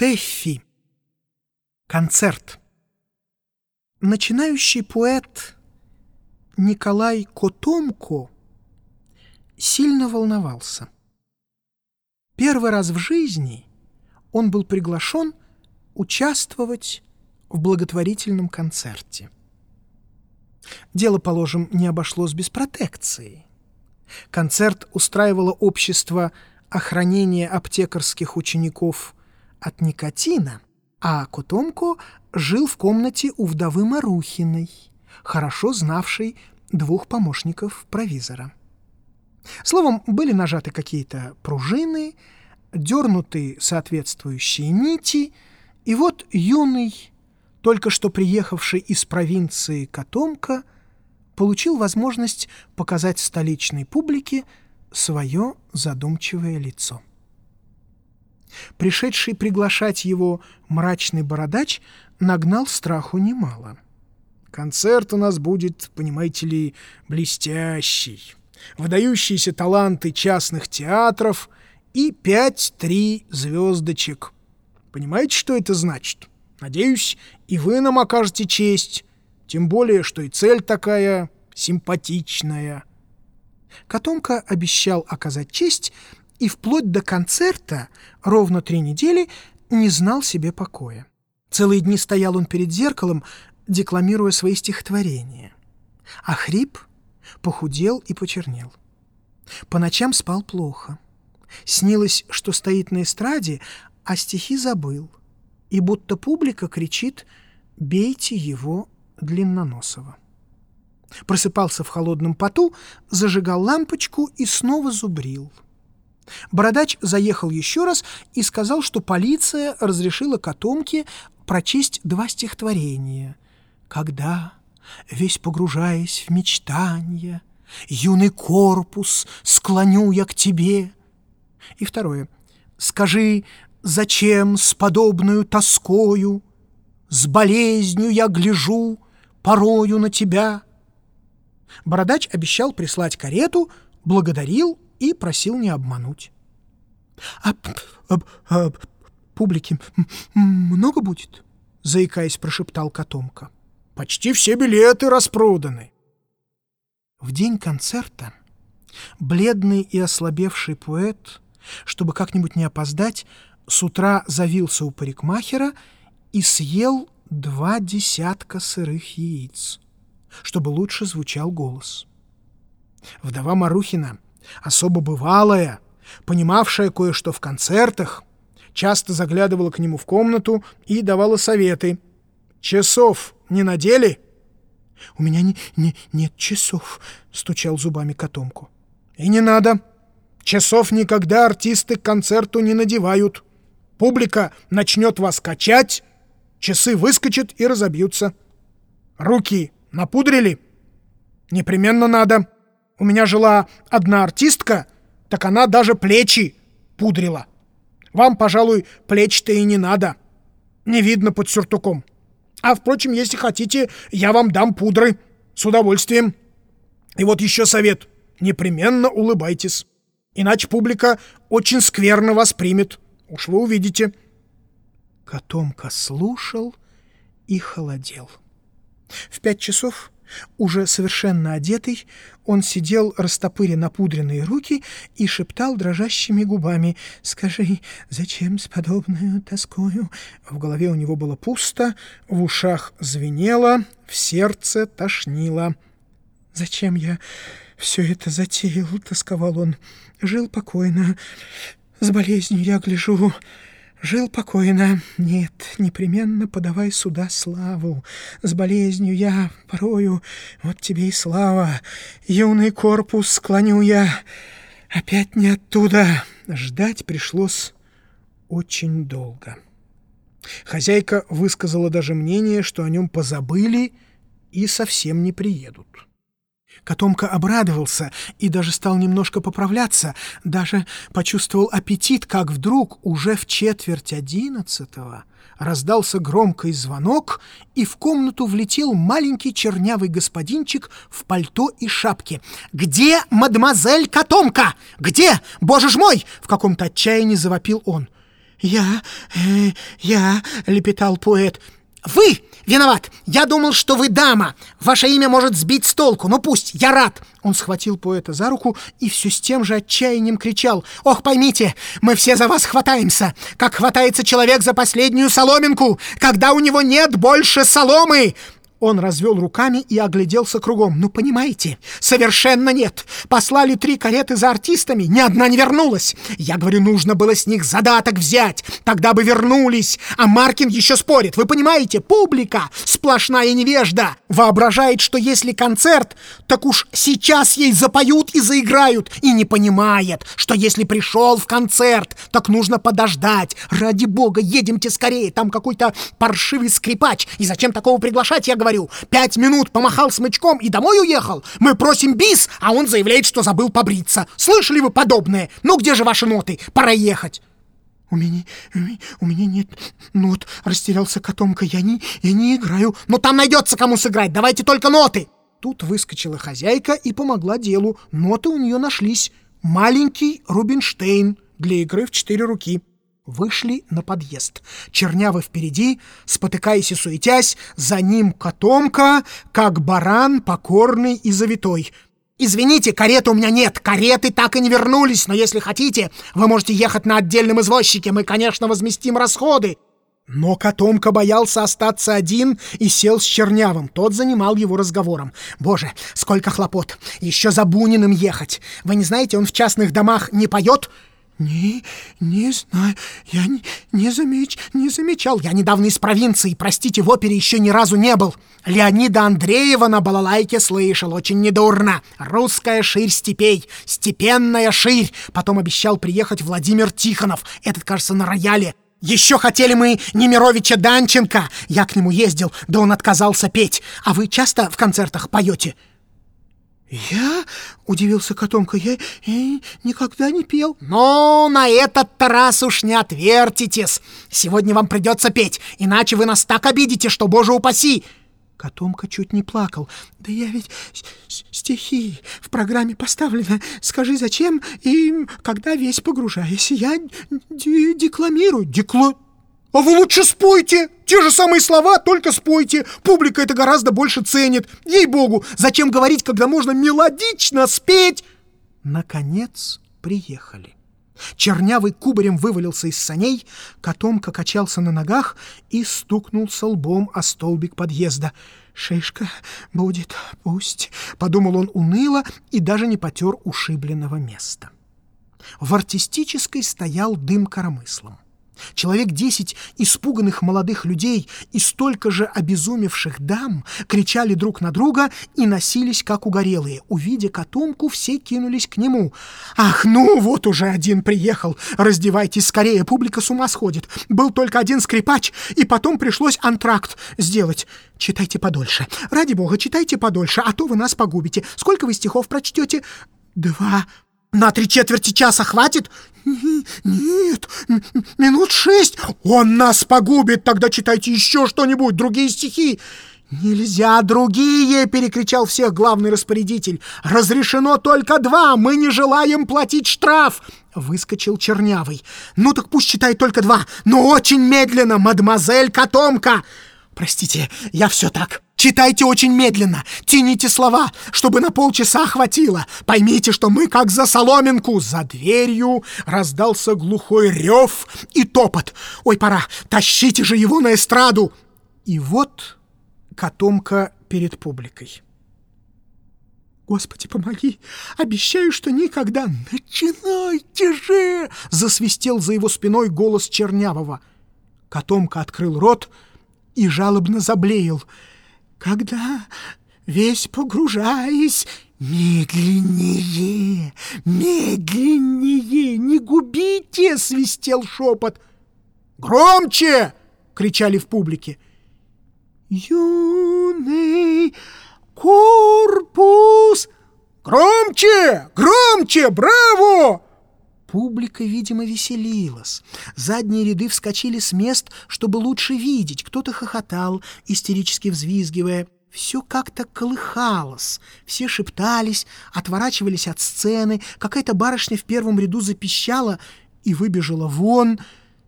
Тэффи. Концерт. Начинающий поэт Николай Котомко сильно волновался. Первый раз в жизни он был приглашен участвовать в благотворительном концерте. Дело, положим, не обошлось без протекции. Концерт устраивало общество охранения аптекарских учеников от никотина, а Котомко жил в комнате у вдовы Марухиной, хорошо знавшей двух помощников провизора. Словом, были нажаты какие-то пружины, дернуты соответствующие нити, и вот юный, только что приехавший из провинции Котомка, получил возможность показать столичной публике свое задумчивое лицо. Пришедший приглашать его мрачный бородач нагнал страху немало. «Концерт у нас будет, понимаете ли, блестящий. Выдающиеся таланты частных театров и пять-три звездочек. Понимаете, что это значит? Надеюсь, и вы нам окажете честь, тем более, что и цель такая симпатичная». Котомка обещал оказать честь и вплоть до концерта ровно три недели не знал себе покоя. Целые дни стоял он перед зеркалом, декламируя свои стихотворения. А хрип похудел и почернел. По ночам спал плохо. Снилось, что стоит на эстраде, а стихи забыл. И будто публика кричит «Бейте его длинноносого». Просыпался в холодном поту, зажигал лампочку и снова зубрил. Бородач заехал еще раз и сказал, что полиция разрешила Котомке прочесть два стихотворения. «Когда, весь погружаясь в мечтания, юный корпус склоню я к тебе». И второе. «Скажи, зачем с подобную тоскою, с болезнью я гляжу порою на тебя?» Бородач обещал прислать карету, благодарил и просил не обмануть. «А, а, а публики много будет?» — заикаясь, прошептал Котомка. «Почти все билеты распроданы». В день концерта бледный и ослабевший поэт, чтобы как-нибудь не опоздать, с утра завился у парикмахера и съел два десятка сырых яиц чтобы лучше звучал голос. Вдова Марухина, особо бывалая, понимавшая кое-что в концертах, часто заглядывала к нему в комнату и давала советы. «Часов не надели?» «У меня не, не, нет часов», — стучал зубами котомку. «И не надо. Часов никогда артисты к концерту не надевают. Публика начнет вас качать, часы выскочат и разобьются. Руки Напудрили? Непременно надо. У меня жила одна артистка, так она даже плечи пудрила. Вам, пожалуй, плечи-то и не надо. Не видно под сюртуком. А, впрочем, если хотите, я вам дам пудры. С удовольствием. И вот еще совет. Непременно улыбайтесь. Иначе публика очень скверно вас примет. Уж вы увидите. Котомка слушал и холодел. В пять часов, уже совершенно одетый, он сидел, растопыря напудренные руки, и шептал дрожащими губами «Скажи, зачем с подобную тоскою?» В голове у него было пусто, в ушах звенело, в сердце тошнило. «Зачем я все это затеял?» — тосковал он. «Жил покойно, с болезнью я гляжу». Жил покойно. Нет, непременно подавай сюда славу. С болезнью я порою, вот тебе и слава. Юный корпус склоню я. Опять не оттуда. Ждать пришлось очень долго. Хозяйка высказала даже мнение, что о нем позабыли и совсем не приедут. Котомка обрадовался и даже стал немножко поправляться, даже почувствовал аппетит, как вдруг уже в четверть одиннадцатого раздался громкий звонок, и в комнату влетел маленький чернявый господинчик в пальто и шапке. «Где мадемуазель Котомка? Где? Боже ж мой!» — в каком-то отчаянии завопил он. «Я... Э, я...» — лепетал поэт. «Вы виноват! Я думал, что вы дама! Ваше имя может сбить с толку, но пусть, я рад!» Он схватил поэта за руку и все с тем же отчаянием кричал. «Ох, поймите, мы все за вас хватаемся, как хватается человек за последнюю соломинку, когда у него нет больше соломы!» Он развел руками и огляделся кругом. «Ну, понимаете, совершенно нет. Послали три кареты за артистами, ни одна не вернулась. Я говорю, нужно было с них задаток взять, тогда бы вернулись. А Маркин еще спорит. Вы понимаете, публика сплошная невежда. Воображает, что если концерт, так уж сейчас ей запоют и заиграют. И не понимает, что если пришел в концерт, так нужно подождать. Ради бога, едемте скорее, там какой-то паршивый скрипач. И зачем такого приглашать, я говорю, говорю. Пять минут помахал смычком и домой уехал. Мы просим бис, а он заявляет, что забыл побриться. Слышали вы подобное? Ну где же ваши ноты? Пора ехать. «У меня, у меня нет нот», — растерялся котомка. «Я не, я не играю». «Ну там найдется кому сыграть, давайте только ноты!» Тут выскочила хозяйка и помогла делу. Ноты у нее нашлись. Маленький Рубинштейн для игры в четыре руки. Вышли на подъезд. Чернявый впереди, спотыкаясь и суетясь, за ним котомка, как баран покорный и завитой. «Извините, кареты у меня нет, кареты так и не вернулись, но если хотите, вы можете ехать на отдельном извозчике, мы, конечно, возместим расходы». Но котомка боялся остаться один и сел с Чернявым. Тот занимал его разговором. «Боже, сколько хлопот! Еще за Буниным ехать! Вы не знаете, он в частных домах не поет?» «Не, не знаю, я не, не, замеч, не замечал. Я недавно из провинции, простите, в опере еще ни разу не был. Леонида Андреева на балалайке слышал, очень недурно. Русская ширь степей, степенная ширь. Потом обещал приехать Владимир Тихонов, этот, кажется, на рояле. Еще хотели мы Немировича Данченко. Я к нему ездил, да он отказался петь. А вы часто в концертах поете?» «Я?» — удивился котомка. «Я, я никогда не пел». «Ну, на этот раз уж не отвертитесь. Сегодня вам придется петь, иначе вы нас так обидите, что, боже упаси!» Котомка чуть не плакал. «Да я ведь стихи в программе поставлено. Скажи, зачем и когда весь погружаюсь, я декламирую». «Декла...» А вы лучше спойте! Те же самые слова, только спойте. Публика это гораздо больше ценит. Ей-богу, зачем говорить, когда можно мелодично спеть? Наконец приехали. Чернявый кубарем вывалился из саней, котомка качался на ногах и стукнулся лбом о столбик подъезда. «Шишка будет, пусть», — подумал он уныло и даже не потер ушибленного места. В артистической стоял дым коромыслом. Человек десять испуганных молодых людей и столько же обезумевших дам кричали друг на друга и носились, как угорелые. Увидя котомку, все кинулись к нему. «Ах, ну, вот уже один приехал! Раздевайтесь скорее, публика с ума сходит! Был только один скрипач, и потом пришлось антракт сделать. Читайте подольше. Ради бога, читайте подольше, а то вы нас погубите. Сколько вы стихов прочтете?» «Два», на три четверти часа хватит? Нет, минут шесть. Он нас погубит, тогда читайте еще что-нибудь, другие стихи. «Нельзя другие!» — перекричал всех главный распорядитель. «Разрешено только два! Мы не желаем платить штраф!» Выскочил Чернявый. «Ну так пусть читает только два, но очень медленно, мадемуазель Котомка!» «Простите, я все так!» Читайте очень медленно, тяните слова, чтобы на полчаса хватило. Поймите, что мы как за соломинку. За дверью раздался глухой рев и топот. Ой, пора, тащите же его на эстраду. И вот котомка перед публикой. Господи, помоги! Обещаю, что никогда... Начинайте же! Засвистел за его спиной голос Чернявого. Котомка открыл рот и жалобно заблеял — когда весь погружаясь, медленнее, медленнее, не губите, свистел шепот. Громче! кричали в публике. Юный корпус! Громче! Громче! Браво! Публика, видимо, веселилась. Задние ряды вскочили с мест, чтобы лучше видеть. Кто-то хохотал, истерически взвизгивая. Все как-то колыхалось. Все шептались, отворачивались от сцены. Какая-то барышня в первом ряду запищала и выбежала вон.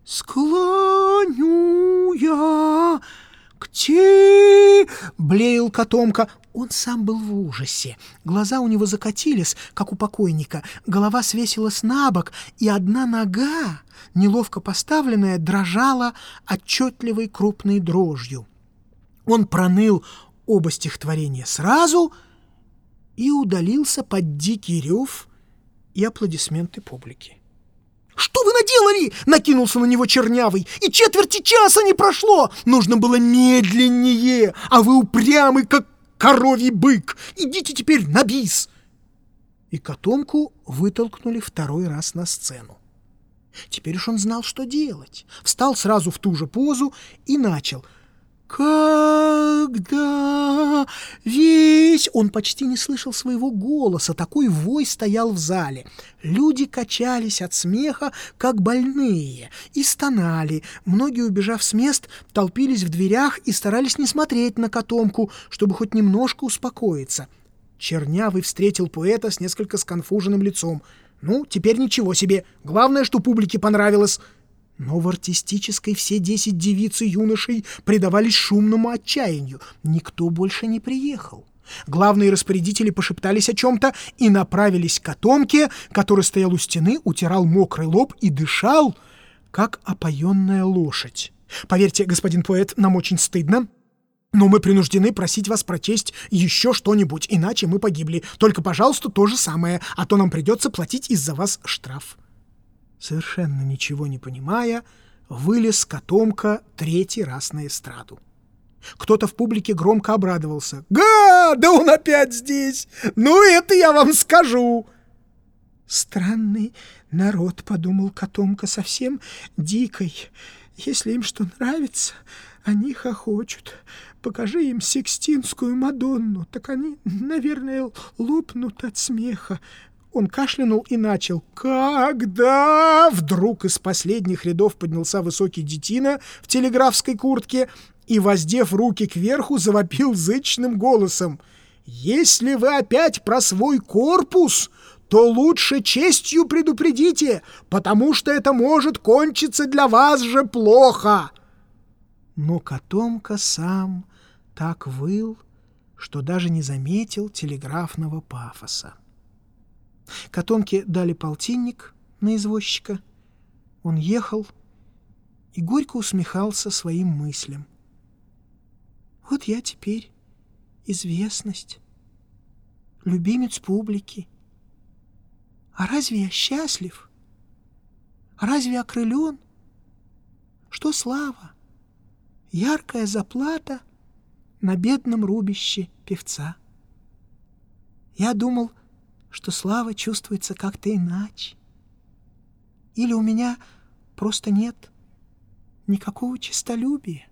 склоню блеял котомка. Он сам был в ужасе. Глаза у него закатились, как у покойника, голова свесилась на бок, и одна нога, неловко поставленная, дрожала отчетливой крупной дрожью. Он проныл оба стихотворения сразу и удалился под дикий рев и аплодисменты публики. «Что вы наделали?» — накинулся на него Чернявый. «И четверти часа не прошло! Нужно было медленнее, а вы упрямый, как коровий бык! Идите теперь на бис!» И котомку вытолкнули второй раз на сцену. Теперь уж он знал, что делать. Встал сразу в ту же позу и начал. «Когда весь...» Он почти не слышал своего голоса, такой вой стоял в зале. Люди качались от смеха, как больные, и стонали. Многие, убежав с мест, толпились в дверях и старались не смотреть на котомку, чтобы хоть немножко успокоиться. Чернявый встретил поэта с несколько сконфуженным лицом. «Ну, теперь ничего себе. Главное, что публике понравилось». Но в артистической все десять девиц и юношей предавались шумному отчаянию. Никто больше не приехал. Главные распорядители пошептались о чем-то и направились к котомке, который стоял у стены, утирал мокрый лоб и дышал, как опоенная лошадь. Поверьте, господин поэт, нам очень стыдно, но мы принуждены просить вас прочесть еще что-нибудь, иначе мы погибли. Только, пожалуйста, то же самое, а то нам придется платить из-за вас штраф совершенно ничего не понимая, вылез котомка третий раз на эстраду. Кто-то в публике громко обрадовался. «Га! Да он опять здесь! Ну, это я вам скажу!» «Странный народ», — подумал котомка, — «совсем дикой. Если им что нравится, они хохочут. Покажи им Сикстинскую Мадонну, так они, наверное, лопнут от смеха. Он кашлянул и начал. «Когда?» Вдруг из последних рядов поднялся высокий детина в телеграфской куртке и, воздев руки кверху, завопил зычным голосом. «Если вы опять про свой корпус, то лучше честью предупредите, потому что это может кончиться для вас же плохо!» Но котомка сам так выл, что даже не заметил телеграфного пафоса. Котомке дали полтинник на извозчика. Он ехал и горько усмехался своим мыслям. Вот я теперь известность, любимец публики. А разве я счастлив? А разве окрылен? Что слава? Яркая заплата на бедном рубище певца. Я думал, что слава чувствуется как-то иначе. Или у меня просто нет никакого честолюбия.